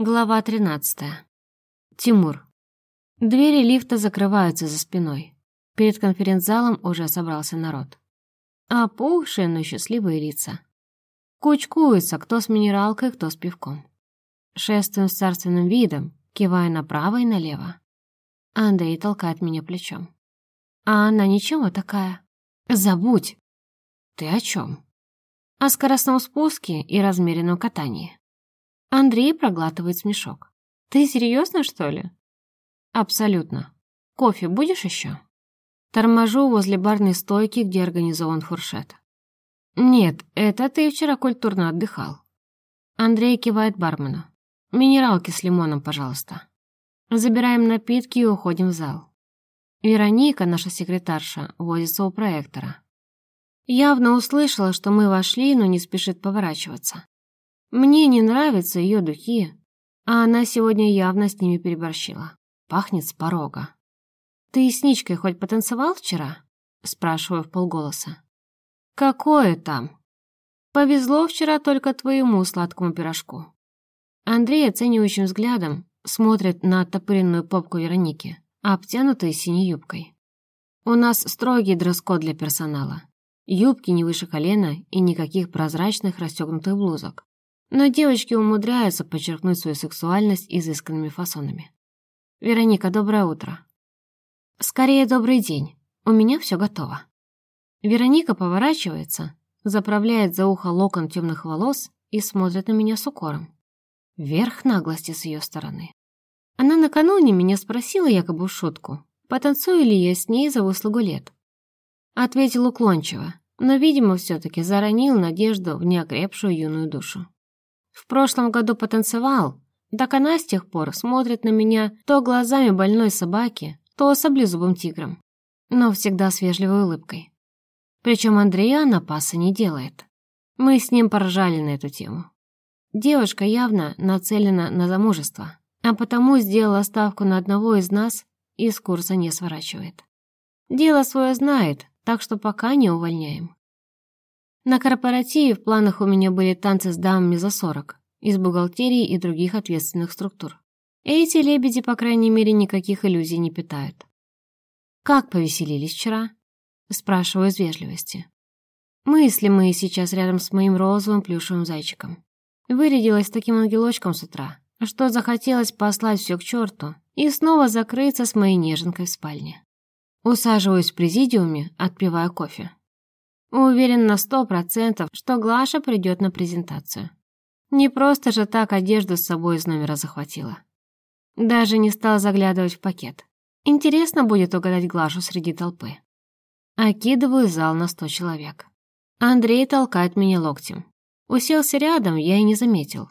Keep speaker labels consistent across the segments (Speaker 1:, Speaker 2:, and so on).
Speaker 1: Глава 13. Тимур. Двери лифта закрываются за спиной. Перед конференц-залом уже собрался народ. Опухшие, но счастливые лица. Кучкуются, кто с минералкой, кто с пивком. Шествуем с царственным видом, кивая направо и налево. Андрей толкает меня плечом. А она ничего такая. Забудь. Ты о чем? О скоростном спуске и размеренном катании. Андрей проглатывает смешок. «Ты серьезно, что ли?» «Абсолютно. Кофе будешь еще?» Торможу возле барной стойки, где организован фуршет. «Нет, это ты вчера культурно отдыхал». Андрей кивает бармену. «Минералки с лимоном, пожалуйста». Забираем напитки и уходим в зал. Вероника, наша секретарша, возится у проектора. Явно услышала, что мы вошли, но не спешит поворачиваться. Мне не нравятся ее духи, а она сегодня явно с ними переборщила. Пахнет с порога. «Ты с Ничкой хоть потанцевал вчера?» Спрашиваю в полголоса. «Какое там?» «Повезло вчера только твоему сладкому пирожку». Андрей оценивающим взглядом смотрит на оттопыренную попку Вероники, обтянутую синей юбкой. «У нас строгий дресс-код для персонала. Юбки не выше колена и никаких прозрачных расстегнутых блузок. Но девочки умудряются подчеркнуть свою сексуальность изысканными фасонами. «Вероника, доброе утро». «Скорее, добрый день. У меня все готово». Вероника поворачивается, заправляет за ухо локон темных волос и смотрит на меня с укором. Верх наглости с ее стороны. Она накануне меня спросила якобы в шутку, потанцую ли я с ней за выслугу лет. Ответил уклончиво, но, видимо, все-таки заронил надежду в неокрепшую юную душу. В прошлом году потанцевал, так она с тех пор смотрит на меня то глазами больной собаки, то саблезубым тигром, но всегда с вежливой улыбкой. Причем Андрея она паса не делает. Мы с ним поржали на эту тему. Девушка явно нацелена на замужество, а потому сделала ставку на одного из нас и с курса не сворачивает. Дело свое знает, так что пока не увольняем. На корпоративе в планах у меня были танцы с дамами за 40, из бухгалтерии и других ответственных структур. Эти лебеди, по крайней мере, никаких иллюзий не питают. «Как повеселились вчера?» Спрашиваю из вежливости. Мысли мои сейчас рядом с моим розовым плюшевым зайчиком. Вырядилась таким ангелочком с утра, что захотелось послать все к черту и снова закрыться с моей неженкой в спальне. Усаживаюсь в президиуме, отпивая кофе. Уверен на сто процентов, что Глаша придет на презентацию. Не просто же так одежду с собой из номера захватила. Даже не стал заглядывать в пакет. Интересно будет угадать Глашу среди толпы. Окидываю зал на сто человек. Андрей толкает меня локтем. Уселся рядом, я и не заметил.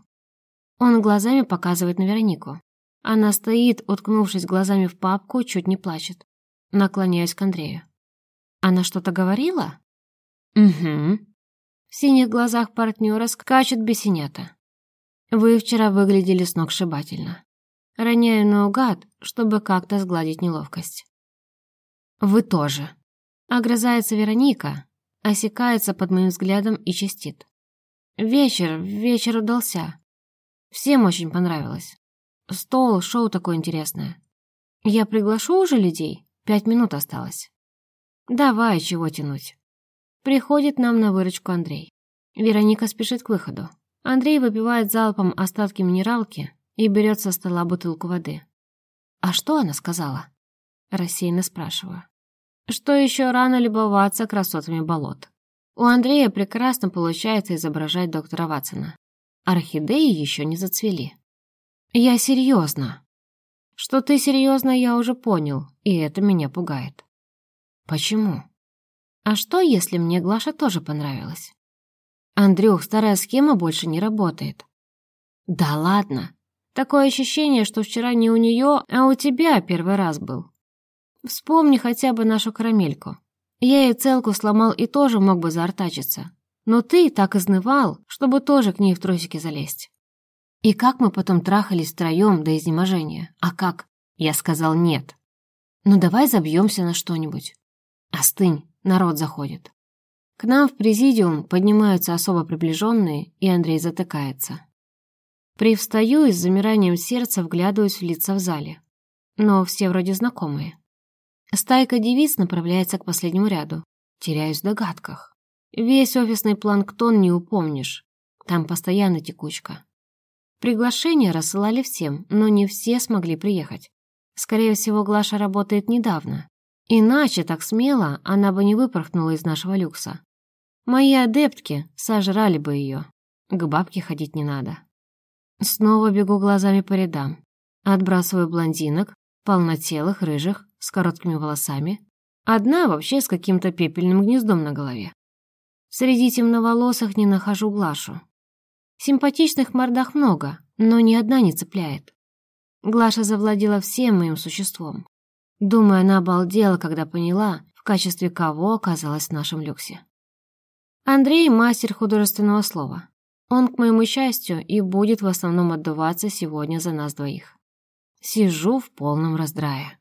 Speaker 1: Он глазами показывает на Веронику. Она стоит, уткнувшись глазами в папку, чуть не плачет. Наклоняюсь к Андрею. «Она что-то говорила?» «Угу». В синих глазах партнера скачет бесенята. «Вы вчера выглядели сногсшибательно». Роняю наугад, чтобы как-то сгладить неловкость. «Вы тоже». Огрызается Вероника, осекается под моим взглядом и чистит. Вечер, вечер удался. Всем очень понравилось. Стол, шоу такое интересное. Я приглашу уже людей? Пять минут осталось. Давай, чего тянуть. Приходит нам на выручку Андрей. Вероника спешит к выходу. Андрей выпивает залпом остатки минералки и берет со стола бутылку воды. «А что она сказала?» Рассеянно спрашиваю. «Что еще рано любоваться красотами болот?» У Андрея прекрасно получается изображать доктора Ватсона. Орхидеи еще не зацвели. «Я серьезно». «Что ты серьезно, я уже понял, и это меня пугает». «Почему?» А что, если мне Глаша тоже понравилась? Андрюх, старая схема больше не работает. Да ладно. Такое ощущение, что вчера не у нее, а у тебя первый раз был. Вспомни хотя бы нашу карамельку. Я ей целку сломал и тоже мог бы заортачиться. Но ты так изнывал, чтобы тоже к ней в трусики залезть. И как мы потом трахались втроем до изнеможения? А как? Я сказал нет. Ну давай забьемся на что-нибудь. Остынь. Народ заходит. К нам в президиум поднимаются особо приближенные, и Андрей затыкается. Привстаю и с замиранием сердца вглядываюсь в лица в зале. Но все вроде знакомые. Стайка девиц направляется к последнему ряду. Теряюсь в догадках. Весь офисный планктон не упомнишь. Там постоянно текучка. Приглашения рассылали всем, но не все смогли приехать. Скорее всего, Глаша работает недавно. Иначе так смело она бы не выпорхнула из нашего люкса. Мои адептки сожрали бы ее. К бабке ходить не надо. Снова бегу глазами по рядам. Отбрасываю блондинок, полнотелых, рыжих, с короткими волосами. Одна вообще с каким-то пепельным гнездом на голове. Среди темноволосых не нахожу Глашу. Симпатичных мордах много, но ни одна не цепляет. Глаша завладела всем моим существом. Думаю, она обалдела, когда поняла, в качестве кого оказалась в нашем люксе. Андрей — мастер художественного слова. Он, к моему счастью, и будет в основном отдуваться сегодня за нас двоих. Сижу в полном раздрае.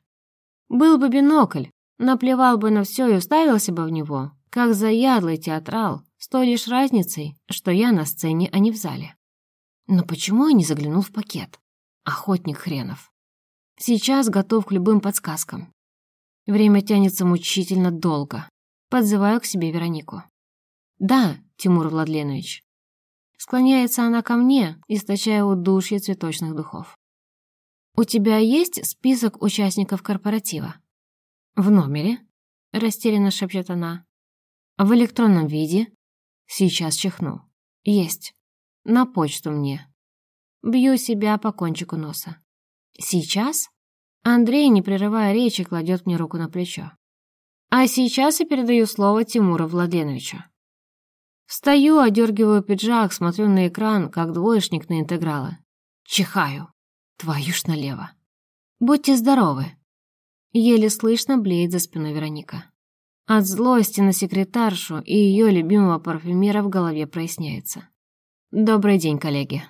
Speaker 1: Был бы бинокль, наплевал бы на все и уставился бы в него, как заядлый театрал, с той лишь разницей, что я на сцене, а не в зале. Но почему я не заглянул в пакет? Охотник хренов. Сейчас готов к любым подсказкам. Время тянется мучительно долго. Подзываю к себе Веронику. «Да, Тимур Владленович». Склоняется она ко мне, источая удушье цветочных духов. «У тебя есть список участников корпоратива?» «В номере», — растерянно шепчет она. «В электронном виде?» «Сейчас чихну». «Есть. На почту мне». Бью себя по кончику носа. «Сейчас?» Андрей, не прерывая речи, кладет мне руку на плечо. «А сейчас я передаю слово Тимуру Владленовичу». Встаю, одергиваю пиджак, смотрю на экран, как двоечник на интегралы. Чихаю. Твою ж налево. Будьте здоровы. Еле слышно блеет за спиной Вероника. От злости на секретаршу и ее любимого парфюмера в голове проясняется. Добрый день, коллеги.